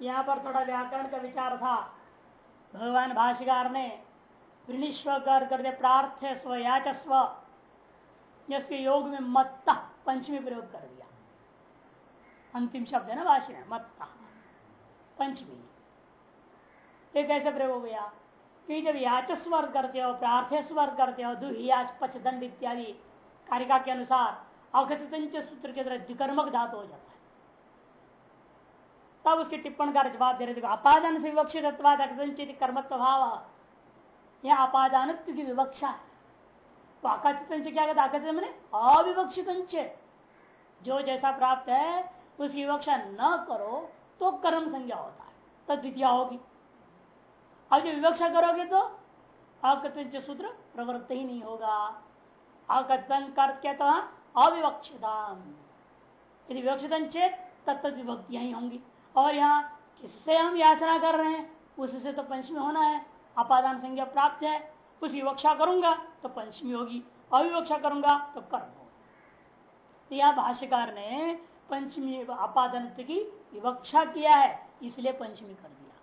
यहाँ पर थोड़ा व्याकरण का विचार था। भगवान भाष्यकार ने प्रणीश्व कर करते प्रार्थ स्व याच स्व जिसके योग में मत्ता पंचमी प्रयोग कर दिया। अंतिम शब्द है ना भाष्य में, मत्ता पंचमी। ये कैसे प्रयोग हो गया कि जब याच स्वर करते हो प्रार्थ स्वर करते हो दुहियाच पचदंड इत्यादि कारिका के अनुसार अकथित सूत्र के द्वारा द्विकर्मक धातु हो जाता तब उसकी टिप्पण का जवाब दे रहे अपादान से विवक्षित कर्मत्व भाव यह अपादान की विवक्षा है। तो अकथित क्या कहते अकथित मैंने अविवक्षित जो जैसा प्राप्त है उसकी विवक्षा न करो तो कर्म संज्ञा होता है। तब द्वितीय होगी। अब जो विवक्षा करोगे तो अकथित सूत्र प्रवृत्त ही नहीं होगा। अकथन कर क्या तो अविवक्षिता यदि विवक्षित चेत तत्त विभक्तियाँ ही होंगी। और यहाँ किससे हम याचना कर रहे हैं? उससे तो पंचमी होना है। अपादान संज्ञा प्राप्त है। उसकी विवक्षा करूँगा तो पंचमी होगी। अविवक्षा करूँगा तो कर्म होगा। तो यह भाष्यकार ने पंचमी अपादन की विवक्षा किया है, इसलिए पंचमी कर दिया।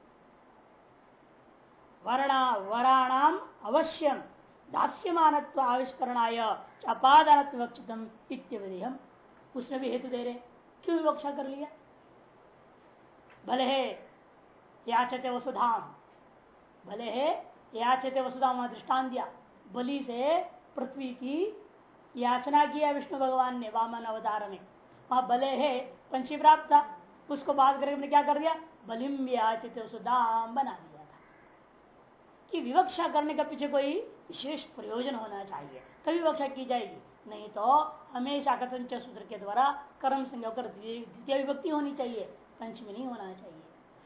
वर्णा, वराणाम अवश्यम दास्यमान आविष्करणाय अपादान विवक्षितम इत्यवधेयम उसने भी हेतु दे रहे क्यों विवक्षा कर लिया? भले है याचते वसुधाम भले है याचते वसुधाम दृष्टान दिया। बलि से पृथ्वी की याचना किया विष्णु भगवान ने, वामन अवतार में। वहाँ भले है पंची प्राप्त था। उसको बात करके क्या कर दिया? बलिम याचित वसुधाम बना दिया था। कि विवक्षा करने का पीछे कोई विशेष प्रयोजन होना चाहिए। तभी विवक्षा की जाएगी। नहीं तो हमेशा कथन सूत्र के द्वारा कर्म संयोग द्वितीय विभक्ति होनी चाहिए। पंचमी नहीं होना चाहिए।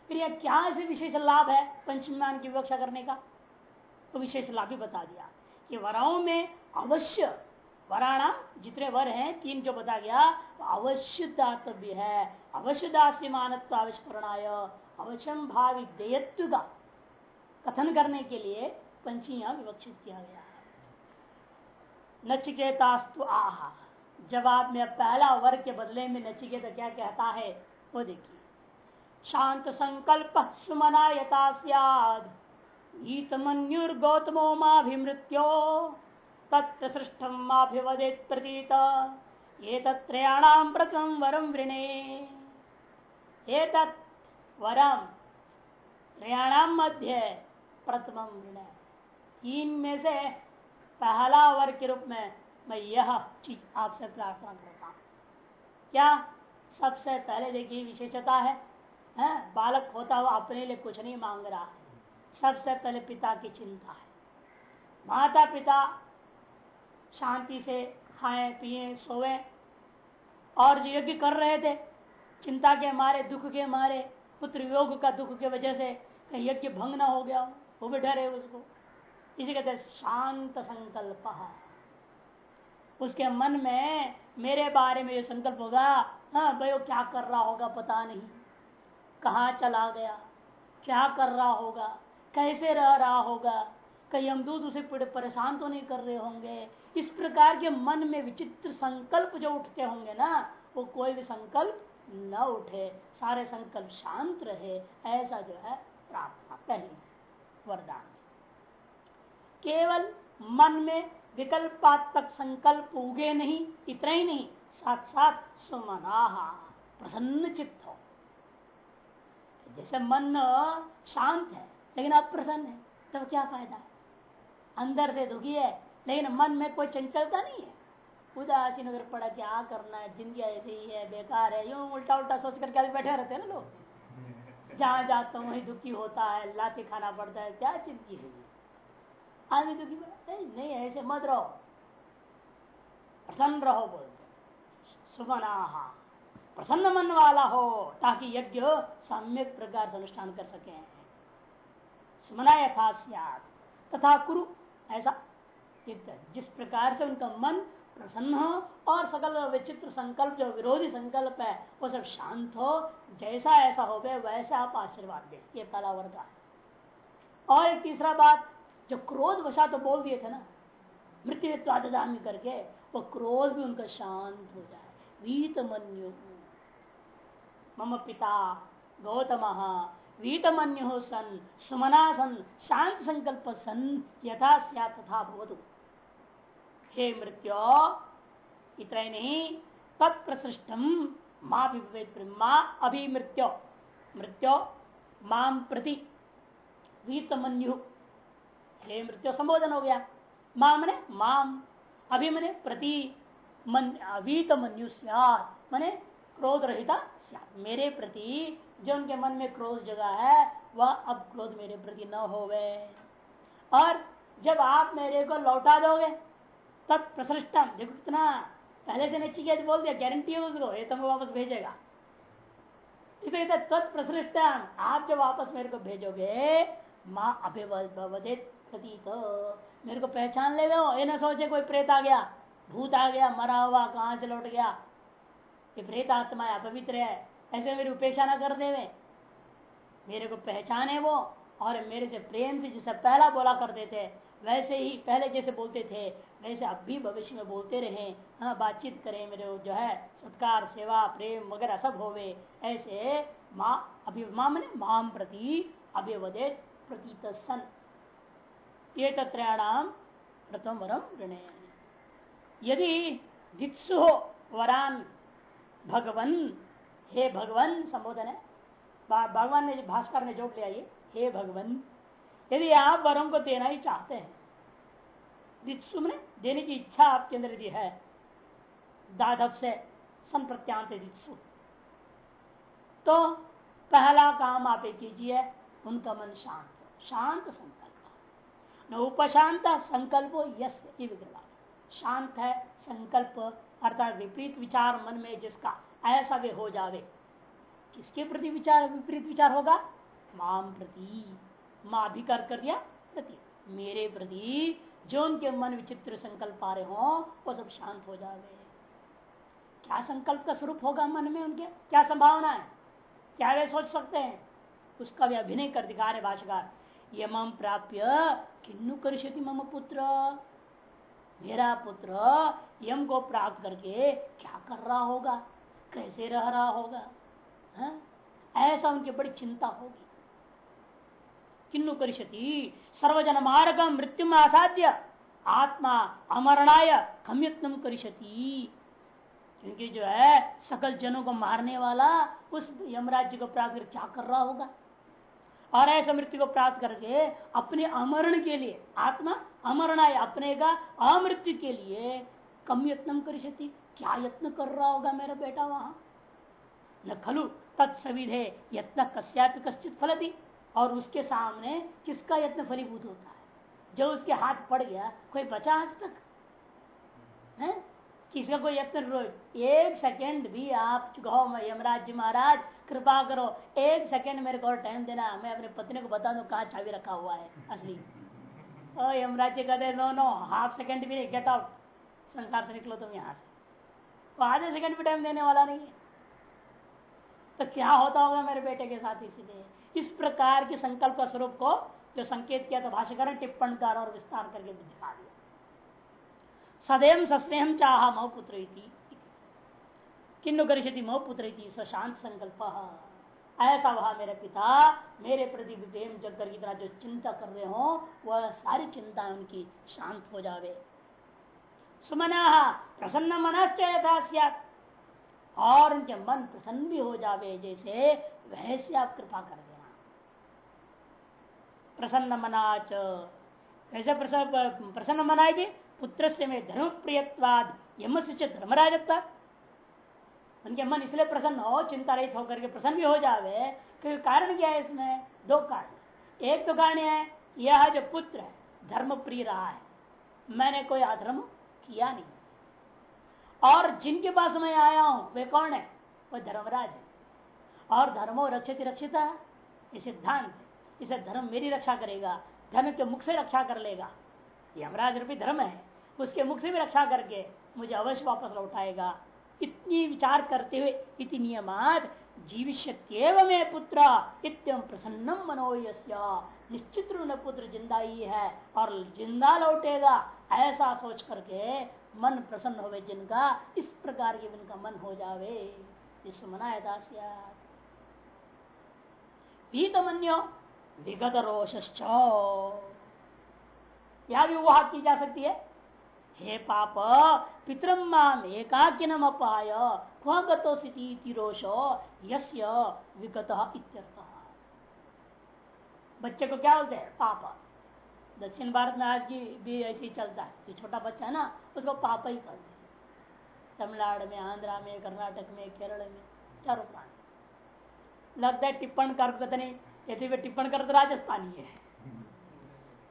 फिर यह क्या ऐसे विशेष लाभ है पंचमी मान की विवक्षा करने का? तो विशेष लाभ भी बता दिया। कि वराओं में अवश्य वराणा जितने वर हैं, तीन जो बता गया तो अवश्य दातव्य है। अवश्य मानत्व आविष्करणाय अवश्यम भावी देयत्व का कथन करने के लिए पंचियाँ विवक्षित किया गया है। नचिकेतास्तु आहा। जवाब में पहला वर्ग के बदले में नचिकेता क्या कहता है, वो देखिए। शांत संकल्प सुमनायता सियाद। गीतमन्युर्गौतमो माभिमृत्यो प्रतीत ये तत्रयाणाम प्रथम वरम वृणे। ये वरम त्रयाणाम मध्य प्रथम वृण। तीन में से पहला वर्ग के रूप में मैं यह चीज़ आपसे प्रार्थना करता। हूँ क्या सबसे पहले देखिए विशेषता है? है? बालक होता हुआ अपने लिए कुछ नहीं मांग रहा। है सबसे पहले पिता की चिंता है। माता पिता शांति से खाएँ, पिए, सोए और जो यज्ञ कर रहे थे। चिंता के मारे, दुख के मारे, पुत्र योग का दुख के वजह से कहीं यज्ञ भंग ना हो गया, वो भी डरे उसको। इसी कहते शांत संकल्प उसके मन में, मेरे बारे में जो संकल्प होगा हाँ भाई वो क्या कर रहा होगा पता नहीं। कहा चला गया? क्या कर रहा होगा? कैसे रह रहा होगा? कहीं हम दूध उसे परेशान तो नहीं कर रहे होंगे? इस प्रकार के मन में विचित्र संकल्प जो उठते होंगे ना, वो कोई भी संकल्प न उठे। सारे संकल्प शांत रहे। ऐसा जो है प्रार्थना, पहली वरदान। केवल मन में विकल्पात्मक संकल्प उगे नहीं, इतना ही नहीं साथ साथ सुमना प्रसन्न चित्त जैसे मन शांत है लेकिन अप्रसन्न है तब क्या फ़ायदा? है अंदर से दुखी है लेकिन मन में कोई चंचलता नहीं है। उदासीन अगर पड़ा क्या करना है ज़िंदगी ऐसे ही है बेकार है यूँ उल्टा उल्टा सोच करके अभी बैठे रहते हैं ना लोग। जहाँ जाता हूँ वही दुखी होता है लाते खाना पड़ता है क्या ज़िंदगी है? ये आदमी दुखी नहीं, नहीं ऐसे मत रहो। प्रसन्न रहो बोलते सुमना प्रसन्न मन वाला हो, ताकि यज्ञ सम्यक प्रकार से अनुष्ठान कर सके। सुमना यथा तथा कुरु, ऐसा जिस प्रकार से उनका मन प्रसन्न हो और सकल विचित्र संकल्प, जो विरोधी संकल्प है, वो सब शांत हो, जैसा ऐसा हो गए वैसा आप आशीर्वाद दे। ये पहला वर्ग है। और एक तीसरा बात, जो क्रोध वशा तो बोल दिए थे ना मृत्यु करके, वो क्रोध भी उनका शांत हो जाए। वीत मनु मम पिता गौतम। वीतमन्यु सन, सुमना सन शांत संकल्प सन, यथा तथा भवतु। हे मृत्यो इतना नहीं तत्प्रसृष्टम माँ माँ अभिमृत्यो। मृत्यो मृत्यो माम प्रति वीतमन्यु। हे मृत्यु संबोधन हो गया। माम ने माम अभी मने प्रति मन अवीत मनु मने क्रोध रहिता मेरे प्रति जो उनके मन में क्रोध जगह है, वह अब क्रोध मेरे प्रति न होवे। और जब आप मेरे को लौटा दोगे तत्प्रसृष्टम देखो कितना पहले से नचिकेत बोल दिया गारंटी है उसको, ये तुमको वापस भेजेगा। इसे तत्प्रसृष्टम। आप जब वापस मेरे को भेजोगे, माँ अभिवदित प्रतीत। मेरे को पहचान ले गो ये ना सोचे कोई प्रेत आ गया, भूत आ गया, मरा हुआ, कहाँ से लौट गया? ये प्रेत आत्मा है अपवित्र है, ऐसे मेरी उपेक्षा ना कर दे मेरे को पहचाने वो और मेरे से प्रेम से जैसे पहला बोला करते थे, वैसे ही पहले जैसे बोलते थे, वैसे अब भी भविष्य में बोलते रहे। हाँ बातचीत करें मेरे जो है, सत्कार, सेवा, प्रेम वगैरह सब होवे। ऐसे माँ, अभी माँ मैंने माम प्रति अभिवदे प्रतीत सन ये तत्रयाणाम प्रथम वरम ऋण यदि जित्सु हो वरान भगवन, हे भगवन, संबोधन है। भगवान ने भास्कर ने जोड़ लिया ये, हे भगवन, यदि आप वरों को देना ही चाहते हैं जित्सु में देने की इच्छा आपके अंदर यदि है, दाधव से संप्रत्यांत जित्सु तो पहला काम आप कीजिए, उनका मन शांत शांत संकल्प न उपशांत संकल्प यश विग्रह शांत है, संकल्प अर्थात विपरीत विचार मन में जिसका ऐसा भी हो जावे। किसके प्रति विचार, विपरीत विचार होगा? माम प्रति। माँ भी कर कर दिया, प्रति। मेरे प्रति जो उनके मन विचित्र संकल्प आ रहे हो, वो सब शांत हो जावे। क्या संकल्प का स्वरूप होगा मन में उनके? क्या संभावना है? क्या वे सोच सकते हैं? उसका भी अभिनय कर दिखा रहे भाषाकार यम प्राप्य किन्नु करिष्यति मम पुत्र? मेरा पुत्र यम को प्राप्त करके क्या कर रहा होगा? कैसे रह रहा होगा? हा? ऐसा उनकी बड़ी चिंता होगी। किन्नु करिष्यति? सर्वजन मार्ग मृत्यु आसाध्य आत्मा अमरणाय कम्यत्न करिष्यति। क्योंकि जो है, सकल जनों को मारने वाला उस यमराज्य को प्राप्त कर क्या कर रहा होगा? और ऐसा मृत्यु को प्राप्त करके अपने अमरण के लिए, आत्मा अमरणाय अपने का अमृत्यु के लिए कम यत्न कर क्या यत्न कर रहा होगा मेरा बेटा वहाँ? न खलु, तत्सविधे यत्न कश्यापि कश्चित फलती, और उसके सामने किसका यत्न फलीभूत होता है? जो उसके हाथ पड़ गया, कोई बचा आज तक? है? किसी का कोई यत्न एक सेकेंड भी आप कहो यमराज जी महाराज, कृपा करो, एक सेकेंड मेरे को और टाइम देना, मैं अपने पत्नी को बता दू कहा चाबी रखा हुआ है, असली। ओ यमराज जी कहते नो नो हाफ़ सेकेंड भी नहीं गेट आउट संसार से निकलो तुम यहाँ से। तो आधे सेकंड भी टाइम देने वाला नहीं है। तो क्या होता होगा मेरे बेटे के साथ इसीलिए? इस प्रकार के संकल्प का स्वरूप को जो संकेत किया भाषाकर टिप्पण कर और विस्तार करके दिखा दिया। सदैव सस्नेह चाह मह पुत्र किन्नु करिष्यति मह पुत्र शांत संकल्प। ऐसा वहा मेरे पिता, मेरे प्रति प्रेम जग कर तरह जो चिंता कर रहे हो, वह सारी चिंता उनकी शांत हो जावे। सुमना प्रसन्न मनश्चयता और उनके मन प्रसन्न भी हो जावे, जैसे वैसे आप कृपा कर देना। प्रसन्न मनाच वैसे प्रसन्न मनाएगी पुत्र से में धर्म प्रियवाद यम से धर्मराजत्व उनके मन इसलिए प्रसन्न हो चिंता रहित होकर के प्रसन्न भी हो जावे, क्योंकि कारण क्या है इसमें? दो कारण। एक तो कारण है यह जो पुत्र है धर्म प्रिय रहा है। मैंने कोई अधर्म किया नहीं। और जिनके पास मैं आया हूँ, वे कौन है? वह धर्मराज है। और धर्मो रक्षित रक्षिता ये सिद्धांत इसे धर्म मेरी रक्षा करेगा धर्म के मुख से रक्षा कर लेगा। यमराज रूपी धर्म है, उसके मुख से भी रक्षा करके मुझे अवश्य वापस लौटाएगा। इतनी विचार करते हुए इति नियमात जीविष्य में पुत्र इतम प्रसन्नम मनो निश्चित रूप में पुत्र ज़िंदा ही है और ज़िंदा लौटेगा, ऐसा सोच करके मन प्रसन्न होवे जिनका, इस प्रकार के उनका मन हो जावे। इस मनाया पीतमन्यो विगत रोष यह भी वो की जा सकती है? हे पाप पितरम माम एकाकिनम अपाय क्व रोषो यस्य विगत इत्यर्थ। बच्चे को क्या बोलते हैं? पापा। दक्षिण भारत में आज की भी ऐसे ही चलता है। जो छोटा बच्चा है ना, उसको पापा ही कहते हैं। तमिलनाडु में, आंध्रा में, कर्नाटक में, केरल में, चारों प्रांत। लगता है टिप्पण कर नहीं, यदि वे टिप्पण कर तो राजस्थानी है।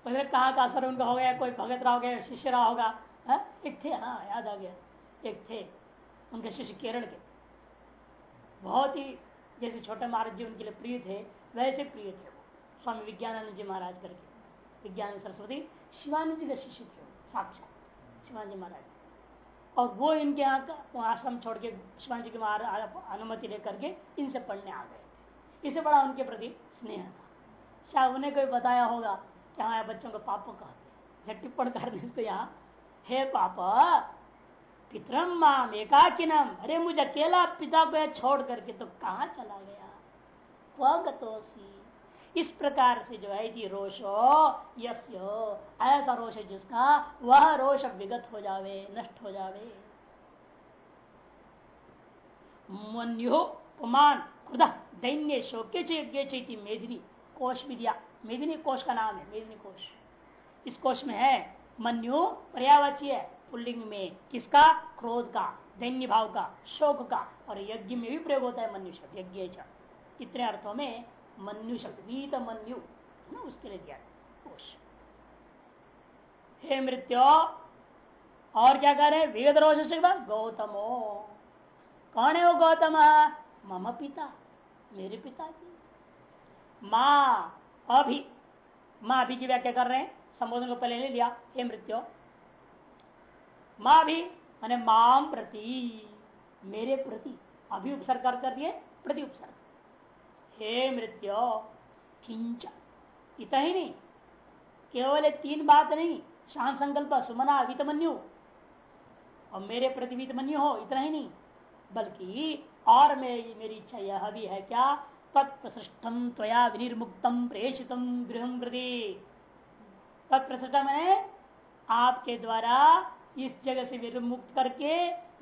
पहले कहाँ का असर उनका हो गया? कोई भगत रहा हो गया शिष्य रहा होगा? है? एक थे हाँ याद आ गया। एक थे। उनके शिष्य केरल के। बहुत ही, जैसे छोटे महाराज जी उनके लिए प्रिय थे, वैसे प्रिय थे वो। स्वामी विज्ञानंद जी महाराज करके। विज्ञान सरस्वती शिवानंद जी के शिष्य थे साक्षात शिवानंद जी महाराज। और वो इनके यहाँ का आश्रम छोड़ के शिवान जी की अनुमति लेकर के इनसे पढ़ने आ गए थे। बड़ा उनके प्रति स्नेह था। शायद उन्हें कोई बताया होगा कि हमारे बच्चों को पापा कहते टिप्पण करने इसको यहाँ, हे पापा पितरम माम एकाकिनम। अरे, मुझे अकेला पिता को छोड़ करके तो कहा चला गया? वह इस प्रकार से जो है रोषो, यस्य, ऐसा रोष है जिसका वह रोष विगत हो जावे, नष्ट हो जावे। मन्यु पुमान खुदा दैन्य शोक्य चेती मेदिनी कोश विद्या मेदिनी कोश का नाम है, मेदिनी कोश। इस कोश में है, मन्यु पर्यावाची है पुल्लिंग में किसका? क्रोध का, दैन्य भाव का, शोक का और यज्ञ में भी प्रयोग होता है मन्यु शब्द यज्ञ इतने अर्थों में मन्यु शब्द वीत मन्यु ना? उसके लिए दिया कोश हे मृत्यो, और क्या कह रहे वेद रोष से गौतमो। कौन है वो गौतम? मम पिता। मेरे पिताजी। माँ, अभी माँ अभी की व्याख्या कर रहे हैं। संबोधन को पहले ले लिया। हे मृत्यु माँ भी, मैंने माम प्रति, मेरे प्रति, अभी उपसर्ग कर दिए, प्रति उपसर्ग। हे मृत्यो, किंच। इतना ही नहीं, केवल तीन बात नहीं, शांत संकल्प, सुमना, वितमन्यु। और मेरे प्रति वितमन्यु हो, इतना ही नहीं, बल्कि और मेरी मेरी इच्छा यह भी है क्या तत्प्रसृष्टम त्वया विनिर्मुक्तम प्रेषितम गृह प्रति। तत्प्रसृष्ट मैंने आपके द्वारा इस जगह से विमुक्त करके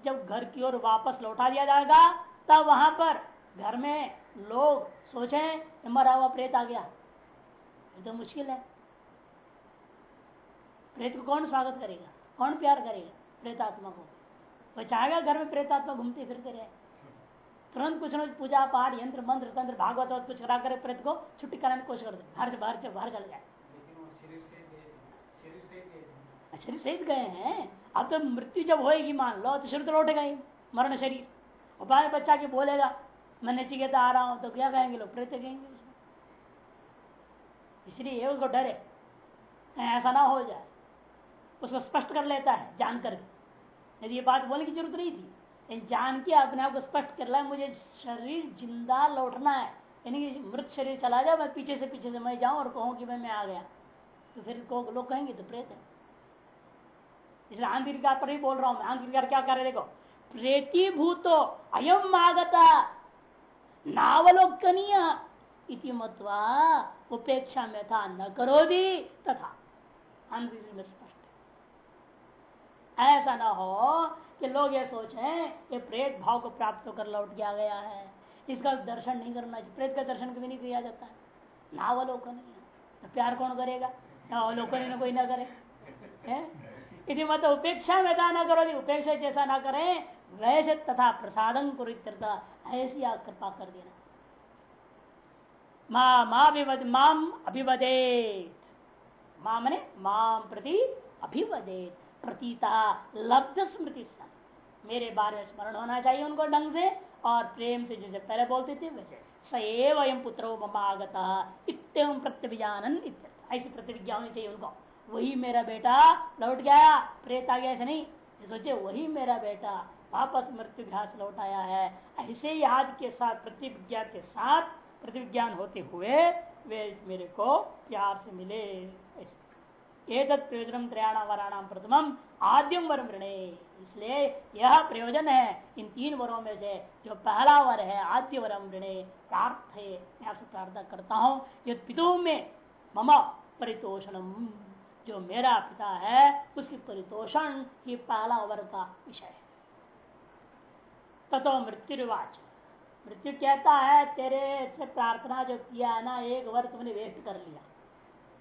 जब घर की ओर वापस लौटा दिया जाएगा तब वहाँ पर घर में लोग सोचे मरा हुआ प्रेत आ गया। तो मुश्किल है। प्रेत को कौन स्वागत करेगा? कौन प्यार करेगा प्रेतात्मा को? वो चाहेगा घर में प्रेतात्मा घूमते फिरते रहे। तुरंत कुछ न पूजा पाठ यंत्र मंत्र तंत्र भागवत कुछ करा कर प्रेत को छुट्टी कराने की कोशिश कर बाहर बाहर बाहर चल जाए शरीर सहित गए हैं? अब तो मृत्यु जब होएगी, मान लो तो शरीर तो लौटेगा ही मरण शरीर। और बाल बच्चा के बोलेगा, मैं नचिकेता आ रहा हूँ। तो क्या कहेंगे लोग? प्रेत कहेंगे इसलिए उसको डरे ऐसा ना हो जाए। उसको स्पष्ट कर लेता है, जान करके यदि ये बात बोलने की ज़रूरत नहीं थी, लेकिन जान के अपने आप को स्पष्ट कर है, मुझे शरीर ज़िंदा लौटना है। यानी कि मृत शरीर चला जाए, मैं पीछे से पीछे से मैं जाऊँ और कहूँ कि मैं मैं आ गया। तो फिर लोग कहेंगे तो प्रेत है। इसलिए आंगिरकार पर ही बोल रहा हूँ मैं। आंगिरकार क्या कर देखो? प्रेती भूतो अयम आगता नावलोकनीय इति मत्वा उपेक्षा में था न करो दी तथा में स्पष्ट ऐसा ना हो कि लोग ये सोचे कि प्रेत भाव को प्राप्त होकर लौट गया गया है। इसका दर्शन नहीं करना चाहिए। प्रेत का दर्शन कभी नहीं किया जाता नावलोकन तो प्यार कौन करेगा? नावलोकन कोई ना करे। है? यदि मत उपेक्षा में न करो उपेक्षा जैसा ना करें। वैसे तथा प्रसादन कुरित्रता ऐसी कृपा कर देना। माँ माम अभिवदेत। माँ मने माम प्रति अभिवदेत। प्रतीता लब्ध स्मृति मेरे बारे में स्मरण होना चाहिए उनको ढंग से, और प्रेम से जैसे पहले बोलते थे, वैसे। सएव पुत्रो ममागता इतम प्रत्यभिजानन ऐसी प्रतिविज्ञा होनी चाहिए उनको। वही मेरा बेटा लौट गया। प्रेत आ गया ऐसे नहीं। सोचे वही मेरा बेटा वापस मृत्यु घास लौट आया है। ऐसे याद के साथ प्रतिज्ञा के साथ प्रतिज्ञान होते हुए वे मेरे को प्यार से मिले। एक प्रयोजन त्रयाणा वराणाम प्रथम आद्यम वर मृणे इसलिए यह प्रयोजन है इन तीन वरों में से। जो पहला वर है, आद्य वरम मृणे प्रार्थ है मैं आपसे प्रार्थना करता हूँ, यद पितु में मम परितोषणम। जो मेरा पिता है, उसकी परितोषण ये पहला वर्ग का विषय है। तथो मृत्युवाच मृत्यु कहता है, तेरे से प्रार्थना जो किया ना, एक वर्ग तुमने व्यक्त कर लिया।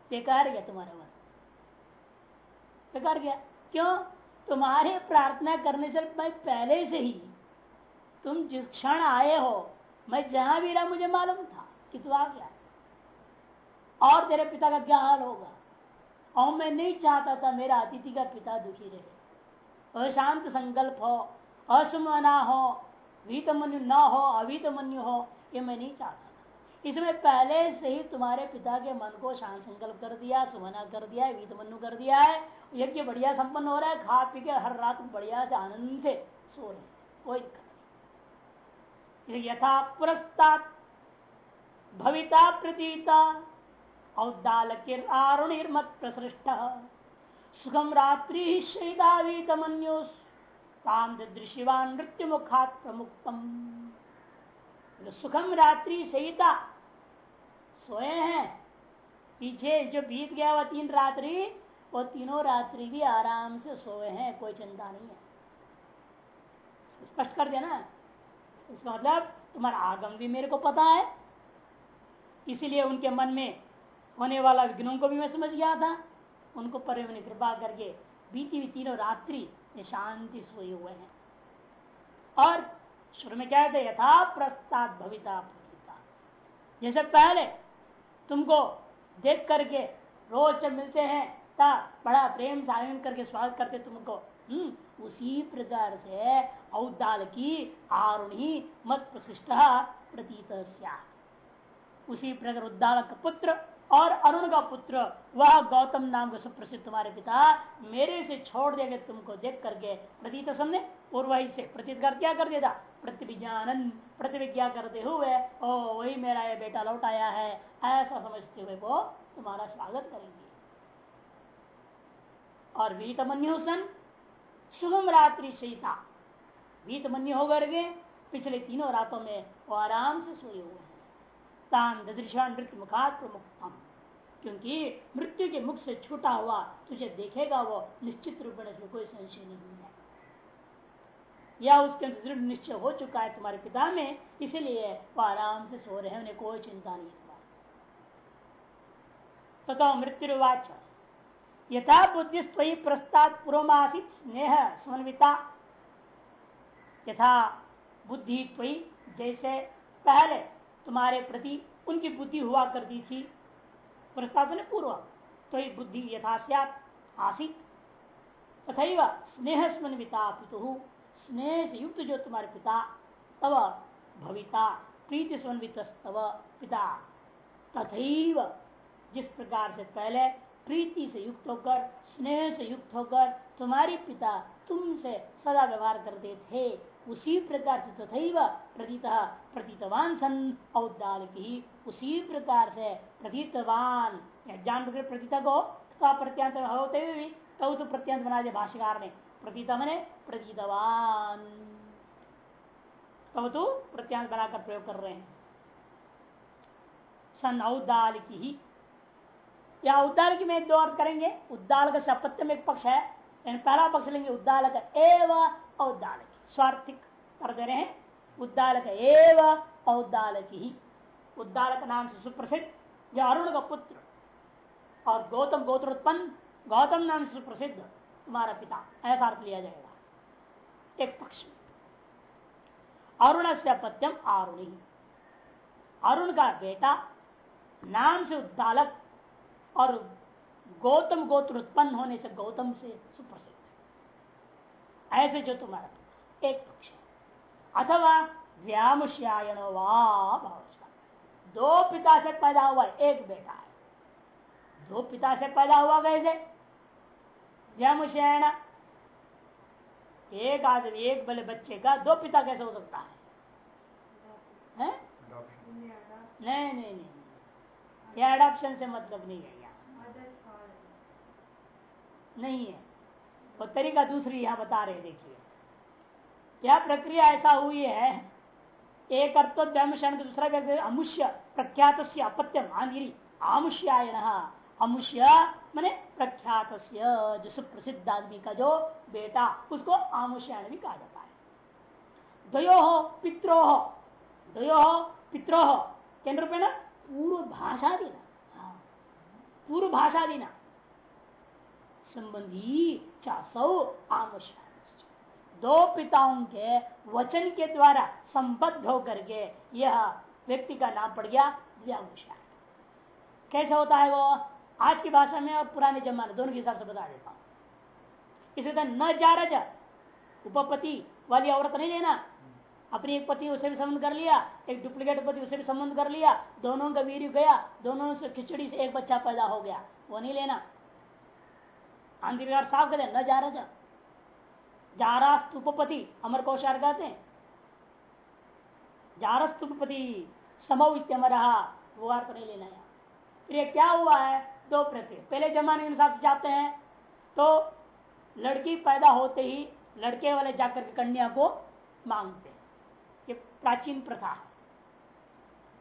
बेकार गया तुम्हारा वर्ग बेकार गया। क्यों? तुम्हारी प्रार्थना करने से मैं पहले से ही, तुम जिस क्षण आए हो, मैं जहाँ भी रहा, मुझे मालूम था कि तू आ गया। और तेरे पिता का क्या हाल होगा? और मैं नहीं चाहता था मेरा अतिथि का पिता दुखी रहे। अशांत संकल्प हो, असुमना हो, वीतमन्यु न हो, अवीतमन्यु हो, ये मैं नहीं चाहता था। इसमें पहले से ही तुम्हारे पिता के मन को शांत संकल्प कर दिया सुमना कर दिया है वीतमनु कर दिया है यज्ञ बढ़िया संपन्न हो रहा है, खा पी के हर रात बढ़िया से आनंद से सो रहे कोई दिक्कत नहीं। यथा पुरस्ता भविता प्रतीता औदालकिर्णिर्मत प्रसृष्ट सुखम रात्रि शैदावीतमन्यो ताम दृशिवा नृत्य मुखात् प्रमुक्तम सुखम रात्रि सहिता सोए हैं। पीछे जो बीत गया वह तीन रात्रि, वो तीनों रात्रि भी आराम से सोए हैं, कोई चिंता नहीं है। स्पष्ट कर देना। इसका मतलब तुम्हारा आगम भी मेरे को पता है। इसीलिए उनके मन में होने वाला विघ्नों को भी मैं समझ गया था। उनको पर कृपा करके बीती हुई तीनों रात्रि शांति सोए हुए हैं। और शुरू में क्या यथा प्रस्ताद भविता भविता जैसे पहले तुमको देख करके रोज जब मिलते हैं ता बड़ा प्रेम से आयोजन करके स्वागत करते तुमको। हम्म उसी प्रकार से औदाल की आरुणी मत प्रशिष्ट प्रतीत उसी प्रकार उद्दालक पुत्र और अरुण का पुत्र, वह गौतम नाम का सुप्रसिद्ध तुम्हारे पिता, मेरे से छोड़ देंगे, तुमको देख करके प्रतीत समने पूर्व से प्रतीत कर क्या कर देता। प्रतिविज्ञान प्रतिविज्ञा करते हुए, ओ, वही मेरा ये बेटा लौट आया है। ऐसा समझते हुए वो तुम्हारा स्वागत करेंगे। और वीतमन्यु सन, सुगम रात्रि सीता वीतमन्यु हो गए पिछले तीनों रातों में वो आराम से सोए हुए हैं। तान नृत्य मुखात क्योंकि मृत्यु के मुख से छूटा हुआ तुझे देखेगा वो, निश्चित रूप में इसमें कोई संशय नहीं है। या उसके दृढ़ निश्चय हो चुका है तुम्हारे पिता में, इसलिए वो आराम से सो रहे हैं, उन्हें कोई चिंता नहीं तथा मृत्यु यथा बुद्धि स्वयं प्रस्ताद पूर्वमासित स्नेह समन्विता। यथा बुद्धि त्वी जैसे पहले तुम्हारे प्रति उनकी बुद्धि हुआ करती थी पुरस्कार पूर्व। तो ही बुद्धि यथा आसी तथा स्नेह स्मन पिता पितु स्नेह से युक्त जो तुम्हारे पिता, तव भविता प्रीति समन्वित तव पिता। तथा जिस प्रकार से पहले प्रीति से युक्त होकर, स्नेह से युक्त होकर तुम्हारे पिता तुमसे सदा व्यवहार करते थे उसी प्रकार से तथा प्रतीत प्रतीतवान सन औदाल ही उसी प्रकार से प्रतीतवान जान प्रतीत को का प्रत्यांत होते हुए भी कौ तो प्रत्यांत बना दे भाष्यकार ने। प्रतीत मने प्रतीतवान। कव तो प्रत्यांत बनाकर प्रयोग कर रहे हैं। सन औदालिक ही या उद्दाल की में दो अर्थ करेंगे। उद्दालक से अपत्य में एक पक्ष है। पहला पक्ष लेंगे उद्दालक एवं औदालक स्वार्थिक कर दे रहे हैं। उद्दालक एव औदालक ही। उद्दालक नाम से सुप्रसिद्ध जो अरुण का पुत्र। और गौतम गोत्र उत्पन्न गौतम नाम से सुप्रसिद्ध तुम्हारा पिता। ऐसा अर्थ लिया जाएगा। एक पक्ष में। अरुण से अपत्यम ही अरुण का बेटा, नाम से उद्दालक और गौतम गोत्र उत्पन्न होने से गौतम से सुप्रसिद्ध। ऐसे जो तुम्हारा एक पक्ष अथवा व्यामश्यायण दो पिता से पैदा हुआ एक बेटा है दो पिता से पैदा हुआ कैसे व्यामश्यायण एक आदमी एक बल बच्चे का दो पिता कैसे हो सकता है, नहीं नहीं नहीं यह एडॉप्शन से मतलब नहीं है यहाँ नहीं है वो तो तरीका दूसरी यहाँ बता रहे देखिए यह प्रक्रिया ऐसा हुई है? एक अर्थोद्यम दूसरा व्यक्ति, अमुष्य प्रख्यात अपत्यम आंगिरी आमुष्यायन। अमुष्य मैंने प्रख्यात जो सुप्रसिद्ध आदमी का जो बेटा, उसको आमुष्यायन भी कहा जाता है। द्वयो हो पित्रो हो द्वयो हो पित्रो हो केंद्र रूपे ना पूर्व भाषा देना हाँ। पूर्व भाषा देना संबंधी चासौ आमुष्य दो पिताओं के वचन के द्वारा संबद्ध होकर के यह व्यक्ति का नाम पड़ गया व्यामुषा कैसे होता है वो? आज की भाषा में और पुराने जमाने, दोनों के हिसाब से बता देता हूँ। इसे तो न जा रज। उपपति वाली औरत नहीं लेना। अपनी एक पति उसे भी संबंध कर लिया, एक डुप्लीकेट पति उसे भी संबंध कर लिया, दोनों का वीर गया, दोनों से खिचड़ी से एक बच्चा पैदा हो गया, वो नहीं लेना। आंध्र साफ़ कर न जा रहा जारास्तुपति अमर कौशार कहते हैं। जारस्तुपति समवित्यम रहा वो अर्थ नहीं लेना है फिर ये क्या हुआ है? दो प्रक्रिया। पहले जमाने के हिसाब से जाते हैं तो लड़की पैदा होते ही लड़के वाले जाकर के कन्या को मांगते ये प्राचीन प्रथा है,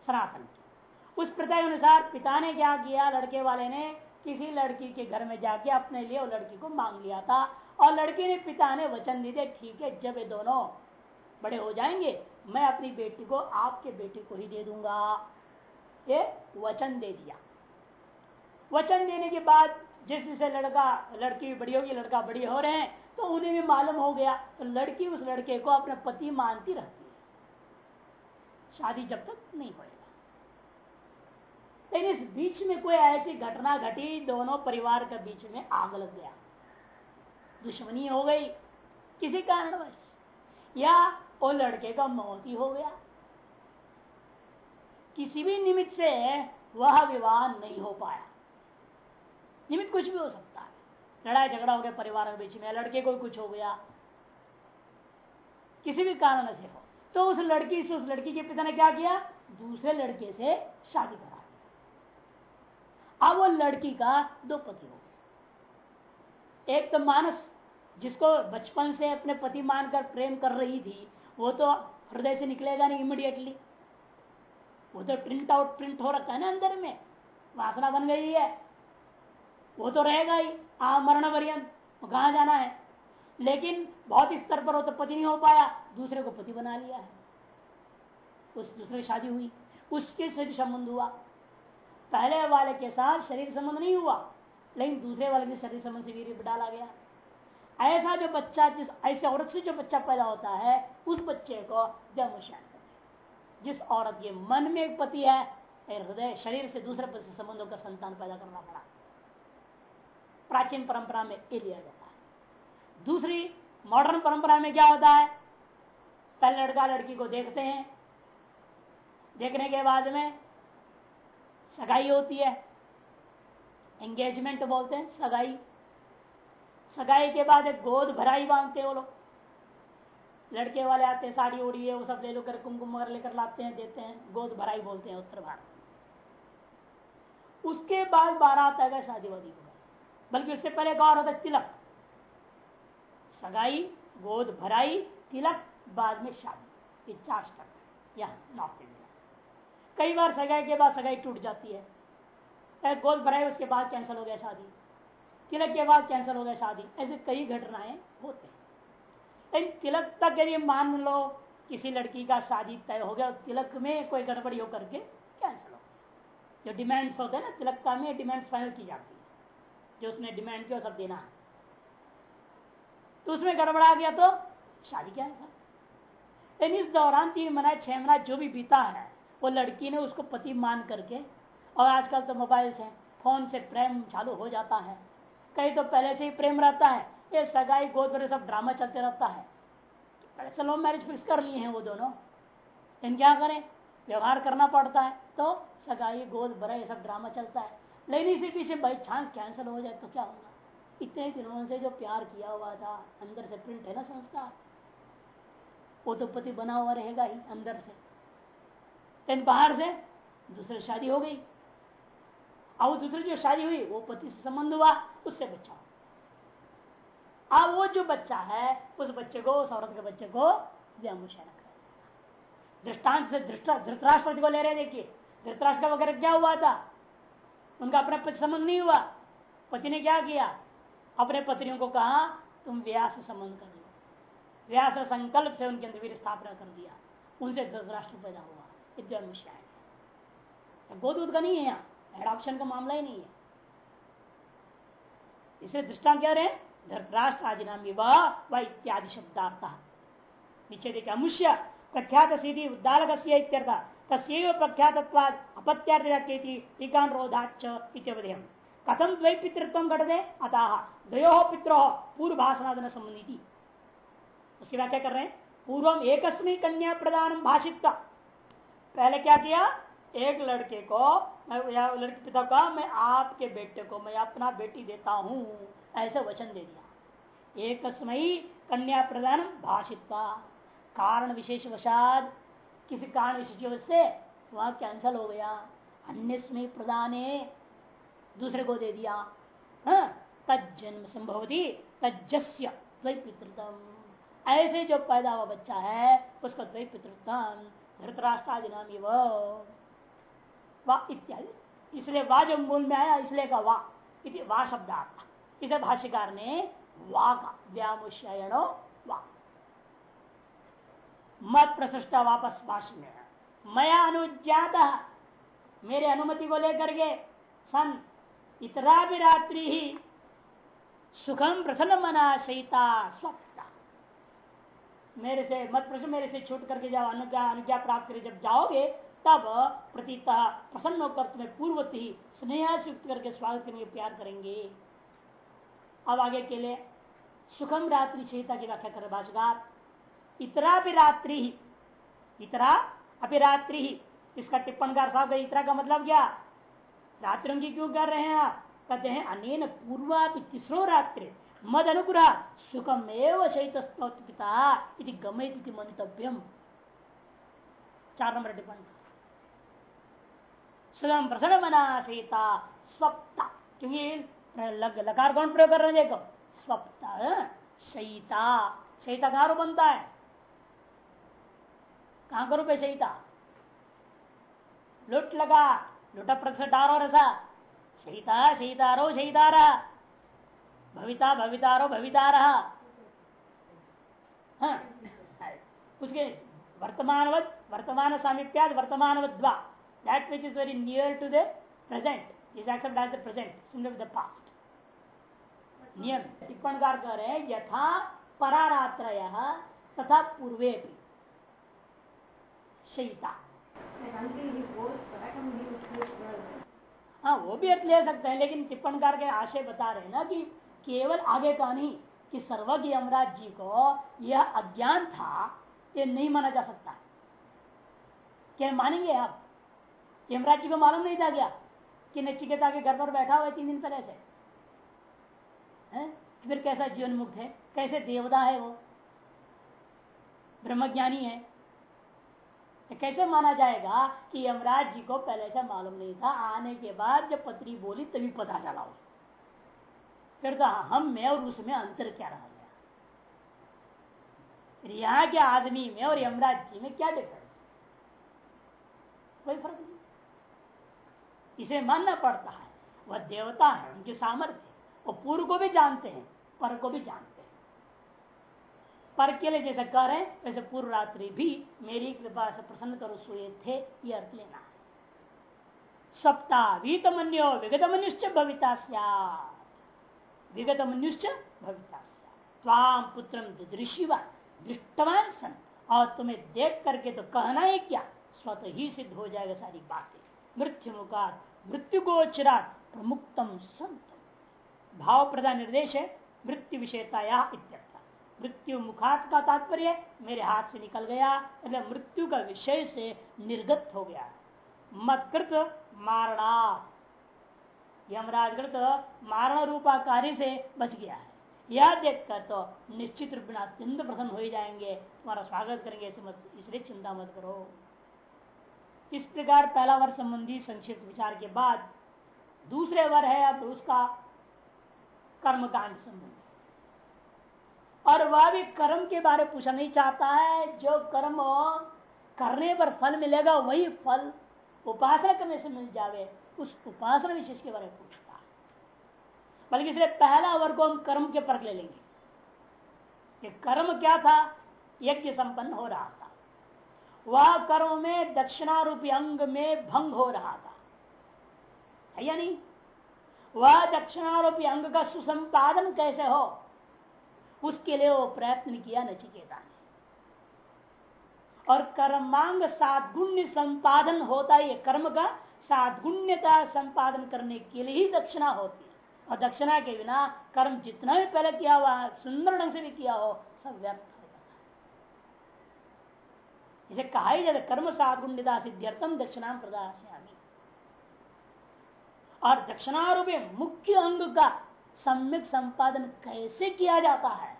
सनातन की। उस प्रथा के अनुसार पिता ने क्या किया? लड़के वाले ने किसी लड़की के घर में जाके अपने लिए वो लड़की को मांग लिया था। और लड़की ने पिता ने वचन दे दिया, ठीक है, जब ये दोनों बड़े हो जाएँगे, मैं अपनी बेटी को आपके बेटी को ही दे दूँगा। ये वचन दे दिया। वचन देने के बाद जिस जिसे लड़का, लड़की भी बड़ी होगी, लड़का बड़ी हो रहे हैं तो उन्हें भी मालूम हो गया तो लड़की उस लड़के को अपना पति मानती रहती है। शादी जब तक नहीं होएगा। लेकिन इस बीच में कोई ऐसी घटना घटी, दोनों परिवार के बीच में आग लग गया। दुश्मनी हो गई। किसी कारणवश। या वो लड़के का मौत ही गया। किसी भी निमित्त से वह विवाह नहीं हो पाया। निमित्त कुछ भी हो सकता है। लड़ाई झगड़ा हो गया, परिवार के बीच में, लड़के को कुछ हो गया। किसी भी कारण से हो। तो उस लड़की से, उस लड़की के पिता ने क्या किया? दूसरे लड़के से शादी करा दिया अब वो लड़की का दो पति हो गए। एक तो मानस जिसको बचपन से अपने पति मानकर प्रेम कर रही थी, वो तो हृदय से निकलेगा नहीं इमिडिएटली वो तो प्रिंट आउट प्रिंट हो रखा है ना अंदर में। वासना बन गई है। वो तो रहेगा ही, आ मरण पर्यंत कहा जाना है? लेकिन बहुत स्तर पर वो तो पति नहीं हो पाया, दूसरे को पति बना लिया है। उस दूसरे शादी हुई, उसके शरीर संबंध हुआ। पहले वाले के साथ शरीर संबंध नहीं हुआ, लेकिन दूसरे वाले के शरीर संबंध से वीर डाला गया। ऐसा जो बच्चा, जिस, ऐसे औरत से जो बच्चा पैदा होता है, उस बच्चे को जमुशान जिस औरत के मन में एक पति है हृदय, शरीर से दूसरे पति से संबंधों का संतान पैदा करना पड़ा। प्राचीन परंपरा में ये लिया जाता है। दूसरी मॉडर्न परंपरा में क्या होता है? पहले लड़का लड़की को देखते हैं। देखने के बाद में सगाई होती है। एंगेजमेंट बोलते हैं, सगाई। सगाई के बाद एक गोद भराई बांधते वो लोग। लड़के वाले आते हैं, साड़ी ओढ़ी है, वो सब ले लो कर कुमकुम वगैरह लेकर लाते हैं, देते हैं, गोद भराई बोलते हैं उत्तर भारत। उसके बाद बारात आएगा शादी वादी होगा बल्कि उससे पहले एक और होता तिलक। सगाई, गोद भराई, तिलक, बाद में शादी। ये चार स्टेप यहाँ नॉर्थ इंडिया कई बार सगाई के बाद सगाई टूट जाती है। गोद भराई, उसके बाद कैंसिल हो गया शादी। तिलक के बाद कैंसर हो गया, शादी। ऐसे कई घटनाएँ होते हैं। लेकिन तिलक तक यदि मान लो किसी लड़की का शादी तय हो गया तिलक में कोई गड़बड़ी हो करके कैंसिल हो जो डिमांड्स होते हैं ना तिलक का में डिमांड्स फाइनल की जाती है, जो उसने डिमांड किया सब देना है। तो उसमें गड़बड़ा गया तो शादी कैंसिल लेकिन इस दौरान तीन महीना, छह महीना जो भी बीता है, वो लड़की ने उसको पति मान करके, और आजकल तो मोबाइल से फ़ोन से प्रेम चालू हो जाता है। कहीं तो पहले से ही प्रेम रहता है। ये सगाई, गोद सब ड्रामा चलते रहता है। पहले से लव मैरिज फिक्स कर लिए हैं वो दोनों। इन क्या करें? व्यवहार करना पड़ता है तो सगाई, गोद भरा ये सब ड्रामा चलता है। लेकिन इसी पीछे बाई चांस कैंसिल हो जाए तो क्या होगा? इतने दिनों से जो प्यार किया हुआ था, अंदर से प्रिंट है ना संस्कार? वो तो पति बना हुआ रहेगा ही अंदर से। लेकिन बाहर से दूसरे शादी हो गई। और दूसरी जो शादी हुई, वो पति से संबंध हुआ। उससे बच्चा अब वो जो बच्चा है, उस बच्चे को, उस औरत के बच्चे को कर दृष्टांत से धृतराष्ट्रपति को ले रहे देखिए। धृतराष्ट्र का वगैरह क्या हुआ था? उनका अपना पति संबंध नहीं हुआ। पति ने क्या किया? अपने पत्नियों को कहा, तुम व्यास संबंध कर लो। व्यास संकल्प से उनके अंदर वीर स्थापना कर दिया। उनसे धृतराष्ट्र पैदा हुआ। विद्या गोदूत का नहीं है यहाँ। एडॉप्शन का मामला ही नहीं है। इसलिए दृष्टांत क्या रहे? धृतराष्ट्र आदि नाम वह इत्यादि शब्दार्थ। नीचे देखे अमुष्य प्रख्यात सीधी उद्दालक तस्व टीकानुरोधाच कथम द्वै पितृत्व घटते? अतः द्वयो पित्रो पूर्व भाषणादन संबंधी उसकी व्याख्या कर रहे हैं? पूर्वम एक कन्या प्रदान भाषित पहले क्या किया? एक लड़के को या लड़के पिता का, मैं आपके बेटे को, मैं अपना बेटी देता हूँ, ऐसे वचन दे दिया। एक कन्या प्रदान भाषित कारण विशेष वशाद किसी कारण विशेष से वह कैंसल हो गया। अन्य स्मयी प्रदान दूसरे को दे दिया। हाँ? तजन्म संभवती तजस्य पितृतम ऐसे जो पैदा हुआ बच्चा है, उसका द्वै पितृतम धृतराष्ट्र नाम वा इत्यादि। इसलिए वा जो मूल में आया, इसलिए का वा। इति वा शब्दार्थ। इसे भाष्यकार ने वा का व्यामुषयणो वा। मत प्रसृष्टा वापस भाष्य। में मैं अनुज्ञात। मेरे अनुमति को लेकर के सन इतरा भी रात्रि ही सुखम प्रसन्न मना सहिता स्वप्ता मेरे से, मत प्रश्न मेरे से छूट करके जाओ, अनुज्ञा अनुज्ञा प्राप्त कर। जब जाओगे तब प्रतीता प्रसन्न होकर तुम्हें पूर्वत युक्त करके स्वागत करेंगे प्यार करेंगे। अब आगे के लिए, सुखम रात्रि सहिता की व्याख्या कर भाषाकार इतरा भी रात्रि ही, इतरा अभिरात्रि ही, इसका टिप्पणकार साहब का इतरा का मतलब क्या? रात्रियों की क्यों कर रहे हैं आप? कहते हैं, अनेन पूर्वा तीसरो रात्रि मद अनुग्रह सुखम एवं शैत पिता गमयति मंतव्यम। चार नंबर टिप्पणी सुगम प्रसन्न मना सीता स्वप्ता। क्योंकि लग, लकार कौन प्रयोग कर रहे हैं देखो। स्वप्ता सहिता सहिता कहाँ रूप बनता है? कहाँ का रूप है सहिता लुट लगा लुटा प्रसन्न डारो रसा। सहिता सहितारो सहितारा भविता भवितारो भवितारा। हाँ? उसके वर्तमान वर्तमान सामिप्याद वर्तमान that which is very near to the present. Is accepted as the present, similar to the past. नियम टिप्पणकार कह रहे हैं यथा परारात्रय तथा पूर्वे भी शयिता हाँ वो भी अर्थ ले सकते हैं, लेकिन टिप्पणकार के आशय बता रहे हैं ना कि केवल आगे का नहीं, कि सर्वज्ञ यमराज जी को यह अज्ञान था, ये नहीं माना जा सकता। क्या मानेंगे आप? यमराज जी को मालूम नहीं था क्या कि नचिकेता के घर पर बैठा हुआ है तीन दिन पहले से? है? फिर कैसा जीवन मुक्त है? कैसे देवता है वो? ब्रह्मज्ञानी है। तो कैसे माना जाएगा कि यमराज जी को पहले से मालूम नहीं था? आने के बाद जब पत्नी बोली, तभी पता चला उसको फिर तो हम में और उसमें अंतर क्या रहा गया? यहाँ के आदमी में और यमराज जी में क्या डिफरेंस कोई फ़र्क नहीं। इसे मानना पड़ता है। वह देवता है, उनकी सामर्थ्य। वो पूर्व को भी जानते हैं, पर को भी जानते हैं। पर के लिए जैसे कह रहे हैं, वैसे पूर्व रात्रि भी मेरी कृपा से प्रसन्न करो, सोए थे, ये अर्थ लेना है। सप्ता वीत मन्यो विगत मनुष्य भविता विगत मनुष्य भविता स्वाम पुत्र दृष्टवान सन। और तुम्हें देख करके तो कहना है क्या, स्वतः ही सिद्ध हो जाएगा सारी बातें। मृत्यु मुखात मृत्यु गोचरा प्रमुक्तम संत। भाव प्रधान निर्देश है मृत्यु विषयताया मृत्यु मुखात का तात्पर्य, मेरे हाथ से निकल गया मृत्यु का विषय से निर्गत हो गया। मतकृत मारणा यमराजकृत मारण रूपा कार्य से बच गया है। यह देखकर तो निश्चित रूप अत्यंत प्रसन्न हो जाएँगे। तुम्हारा स्वागत करेंगे इसलिए चिंता मत करो। इस प्रकार पहला वर्ष संबंधी संक्षिप्त विचार के बाद दूसरे वर है अब उसका कर्मकांड संबंधी। और वह भी कर्म के बारे पूछना नहीं चाहता है। जो कर्म करने पर फल मिलेगा, वही फल उपासना करने से मिल जावे। उस उपासना विशेष के बारे में पूछता है। बल्कि इसलिए पहला वर्ग को हम कर्म के पर ले लेंगे। कि कर्म क्या था? यज्ञ संपन्न हो रहा था। वह कर्म में दक्षिणारूपी अंग में भंग हो रहा था। है या नहीं? वह दक्षिणारूपी अंग का सुसंपादन कैसे हो? उसके लिए वो प्रयत्न किया नचिकेता ने। और कर्मांग सातगुण्य संपादन होता है कर्म का सातगुण्यता संपादन करने के लिए ही दक्षिणा होती है। और दक्षिणा के बिना कर्म जितना भी पहले किया हुआ, सुंदर ढंग से भी किया हो, सब व्यर्थ। इसे कहा ही जाता कर्म सातगुण्यता सिद्ध्यर्थम दक्षिणा प्रदास्यामी। और दक्षिणारूपी मुख्य अंग का सम्यक संपादन कैसे किया जाता है,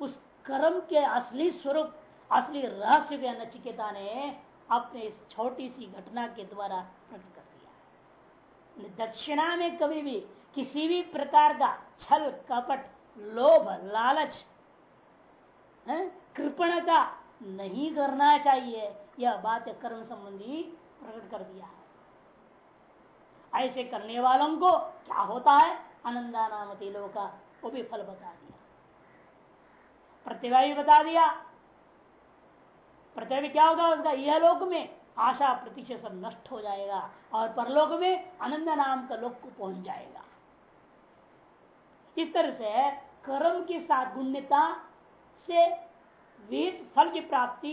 उस कर्म के असली स्वरूप, असली रहस्य के नचिकेता ने अपने इस छोटी सी घटना के द्वारा प्रकट कर दिया दक्षिणा में कभी भी किसी भी प्रकार का छल, कपट, लोभ, लालच कृपण का नहीं करना चाहिए। यह बात कर्म संबंधी प्रकट कर दिया है। ऐसे करने वालों को क्या होता है? आनंदा नाम तिलो का वो भी फल बता दिया। प्रतिभा भी बता दिया। प्रतिभा क्या होगा? उसका यह लोक में आशा प्रतीक्षा सब नष्ट हो जाएगा और परलोक में आनंद नाम का लोक को पहुँच जाएगा। इस तरह से कर्म की साधगुण्यता से वेद फल की प्राप्ति,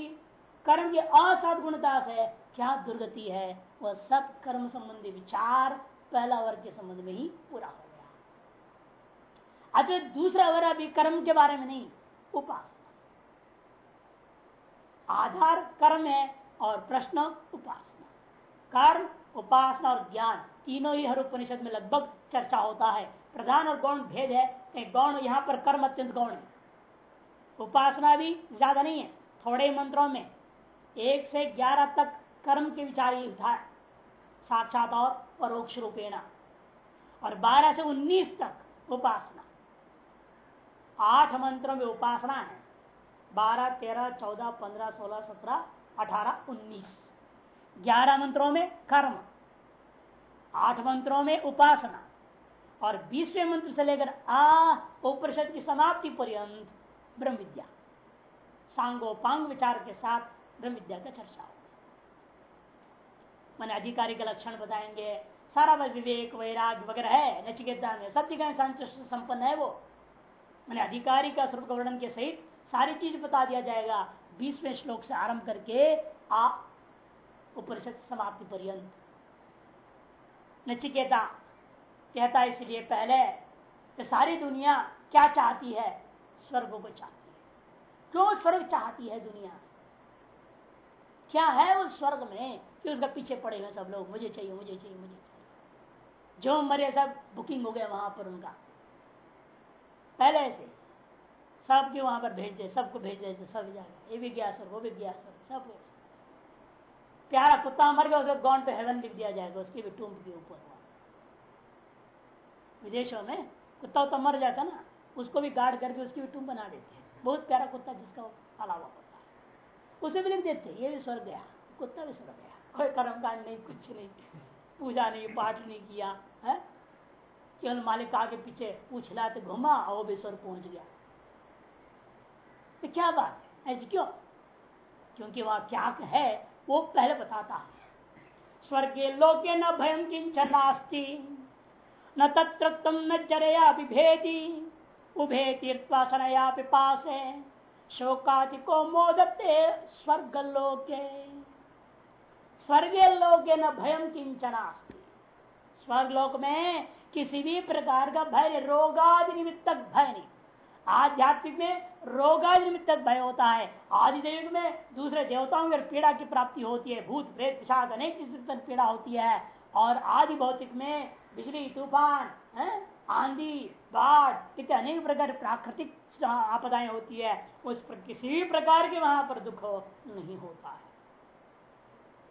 कर्म की असाधगुणता से क्या दुर्गति है? वह सब कर्म संबंधी विचार पहला वर्ग के संबंध में ही पूरा हो गया। अतः दूसरा वर्ग अभी कर्म के बारे में नहीं, उपासना। आधार कर्म है और प्रश्न उपासना। कर्म, उपासना और ज्ञान तीनों ही हर उपनिषद में लगभग चर्चा होता है। प्रधान और गौण भेद है गौण यहाँ पर कर्म अत्यंत गौण है। उपासना भी ज़्यादा नहीं है, थोड़े मंत्रों में। एक से ग्यारह तक कर्म के विचार ही था साक्षात और परोक्ष रूपेणा। और बारह से उन्नीस तक उपासना। आठ मंत्रों में उपासना है। बारह, तेरह, चौदह, पंद्रह, सोलह, सत्रह, अठारह, उन्नीस। ग्यारह मंत्रों में कर्म। आठ मंत्रों में उपासना। और बीसवें मंत्र से लेकर आ उपनिषद की समाप्ति पर्यंत ब्रह्म विद्या सांगोपांग विचार के साथ ब्रह्म विद्या का चर्चा हो मैंने अधिकारी का लक्षण बताएँगे, सारा विवेक, वैराग वगैरह है, नचिकेता में सब जगह संपन्न है वो। मैंने अधिकारी का स्वरूप वर्णन के सहित सारी चीज़ बता दिया जाएगा। बीसवें श्लोक से आरंभ करके आ उपनिषद समाप्ति पर्यंत। नचिकेता कहता है इसलिए पहले सारी दुनिया क्या चाहती है? स्वर्ग को चाहती है। क्यों स्वर्ग चाहती है दुनिया? क्या है उस स्वर्ग में कि उसका पीछे पड़े हुए सब लोग? मुझे चाहिए मुझे चाहिए मुझे चाहिए। जो मरे सब बुकिंग हो गया वहाँ पर उनका। पहले से। सबके वहाँ पर भेज दे, सबको भेज दे सब जाएगा। ये भी गया सर वो भी गया सर सब प्यारा कुत्ता मर गया उसको गॉन पे हेवन लिख दिया जाएगा, उसकी भी टूम के ऊपर विदेशों में कुत्ता तो मर जाता ना। उसको भी गार्ड करके उसकी भी टूम बना देते हैं। बहुत प्यारा कुत्ता जिसका अलावा होता है। उसे भी लिख देते ये भी स्वर्ग गया। कुत्ता भी स्वर्ग गया। कोई कर्म कांड नहीं, कुछ नहीं। पूजा नहीं, पाठ नहीं किया, है? केवल मालिक आगे पीछे पूछ ला तो घुमा और वो भी स्वर्ग पहुँच गया। तो क्या बात है? ऐसी क्यों? क्योंकि वह क्या है, वो पहले बताता है। स्वर्गीय लोके न भयम किंचन नास्ती, न तत्र तुम न चरया विभेदी। उभे तीर्थवासनया पिपास शोकादि को मोदते स्वर्ग लोके स्वर्गीय लोके न भयम किंचनास्ती स्वर्ग लोक में किसी भी प्रकार का भय रोगादि निमित्तक भय नहीं। आध्यात्मिक में रोगा निमित्त भय होता है। आदि देव में दूसरे देवताओं की पीड़ा की प्राप्ति होती है। भूत, प्रेत, पिशाच, अनेक चीज़ पीड़ा होती है। और आदि भौतिक में बिजली, तूफ़ान आंधी, बाढ़, इतने अनेक प्रकार प्राकृतिक आपदाएँ होती है, उस पर किसी प्रकार के वहाँ पर दुख नहीं होता है।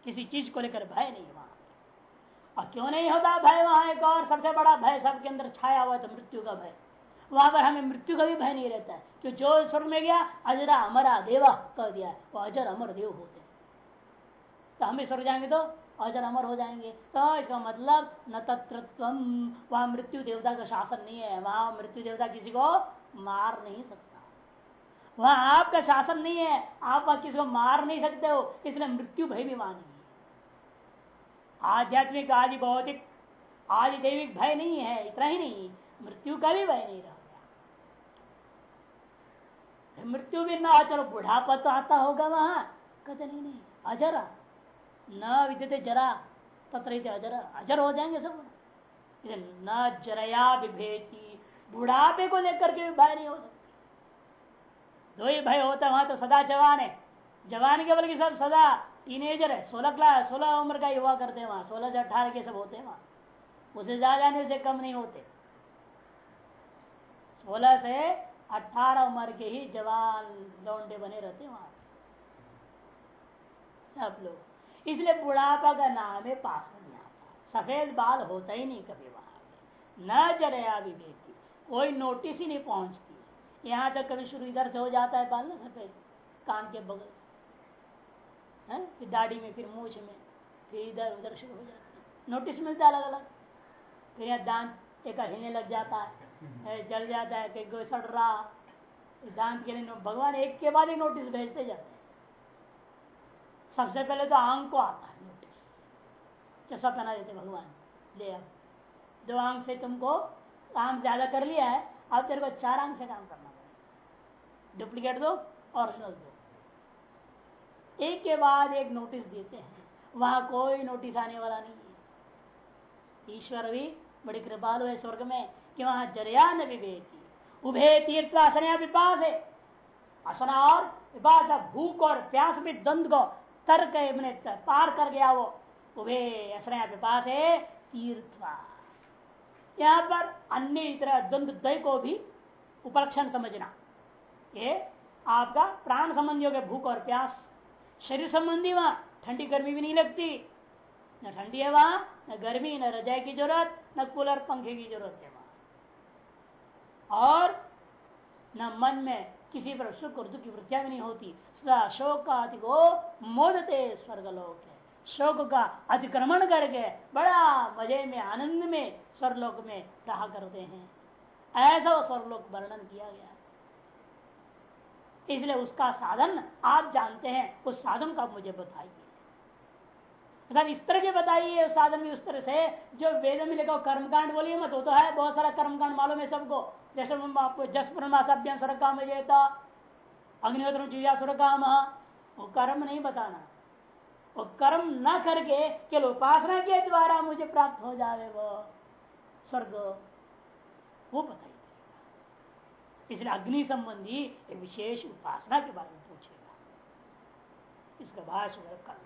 किसी चीज़ को लेकर भय नहीं वहाँ और क्यों नहीं होता भय वहाँ एक और सबसे बड़ा भय सबके अंदर छाया हुआ तो मृत्यु का भय। वहाँ पर हमें मृत्यु का भी भय नहीं रहता है, कि जो स्वर्ग में गया, अजरा अमरा देवा कह दिया, वो अजर अमर देव होते तो हम भी स्वर्ग जाएँगे तो अजर अमर हो जाएँगे। तो इसका मतलब न तत्व वहाँ मृत्यु देवता का शासन नहीं है। वहाँ मृत्यु देवता किसी को मार नहीं सकता। वहाँ आपका शासन नहीं है। आप वहाँ किसी को मार नहीं सकते हो। इसलिए मृत्यु भय भी वहाँ आध्यात्मिक आदि भौतिक आदि दैविक भय नहीं है। इतना ही नहीं। मृत्यु का भी भय नहीं रहा मृत्यु भी ना चलो बुढ़ापा तो आता होगा वहाँ। कहते नहीं नहीं। अजरा न विद्यते जरा, तत्र अजर अजर हो जाएँगे सब। न जरया विभेती बुढ़ापे को लेकर के भय नहीं हो सकता। दो ही भय होता है, वहाँ तो सदा जवान है। जवान के बल्कि सब सदा टीनेजर है। सोलह क्लास सोलह उम्र का युवा करते हैं वहाँ, सोलह से अठारह के सब होते हैं वहाँ। उसे ज़्यादा नहीं उसे कम नहीं होते। सोलह से अठारह उम्र के ही जवान लौंडे बने रहते वहाँ। सब लोग। इसलिए बुढ़ापा का नाम है पास नहीं आता। सफ़ेद बाल होता ही नहीं कभी वहाँ न जरया विवेकी कोई नोटिस ही नहीं पहुँचती। यहाँ तक कभी शुरू इधर से हो जाता है बाल ना सफ़ेद, कान के बगल से। फिर दाढ़ी में, फिर मूछ में, फिर इधर उधर शुरू हो जाता है। नोटिस मिलता है अलग अलग फिर यहाँ दांत एक हिलने लग जाता है। जल जाता है कहीं सड़ रहा। दांत के लिए भगवान एक के बाद एक नोटिस भेजते जाते हैं। सबसे पहले तो आँख को आता है। चश्मा पहना देते भगवान। ले अब दो आँख से तुमको काम ज़्यादा कर लिया है, अब तेरे को चार आँख से काम करना पड़ेगा। डुप्लीकेट दो ओरिजिनल दो। एक के बाद एक नोटिस देते हैं। वहाँ कोई नोटिस आने वाला नहीं है। ईश्वर भी बड़ी कृपालु है स्वर्ग में कि वहाँ ज़रिया न उभे तीर्थ असनया विपास है। असना और विपास भूख और प्यास भी द्वंद को तर्क मैंने पार कर गया वो। उभे असनया विपास है, तीर्थ यहाँ पर अन्य तरह द्वंद को भी उपलक्षण समझना। ये आपका प्राण संबंधी हो गया भूख और प्यास, शरीर संबंधी वहाँ ठंडी गर्मी भी नहीं लगती। न ठंडी है वहाँ, न गर्मी, न रजाई की ज़रूरत, न कूलर पंखे की ज़रूरत है वहाँ। और न मन में किसी पर सुख और दुख की वृत्तियाँ भी नहीं होती। सदा शोक का अति को मोदते स्वर्गलोक है। शोक का अतिक्रमण करके बड़ा मज़े में, आनंद में स्वर्लोक में रहा करते हैं। ऐसा वो स्वर्लोक वर्णन किया गया। इसलिए उसका साधन आप जानते हैं, उस साधन का मुझे बताइए। इस तरह के बताइए साधन भी उस तरह से, जो वेद में लिखा कर्मकांड बोलिए मत, वो तो है, बहुत सारा कर्मकांड मालूम है सबको। जैसे आपको जस ब्रह्मासभ्य सुर काम जेता अग्निहोत्र चुया सुर काम वो कर्म नहीं बताना। वो कर्म न करके केवल उपासना के द्वारा मुझे प्राप्त हो जाए वो स्वर्ग, वो बताइए इसलिए अग्नि संबंधी एक विशेष उपासना के बारे में पूछेगा। इसका भाषण कल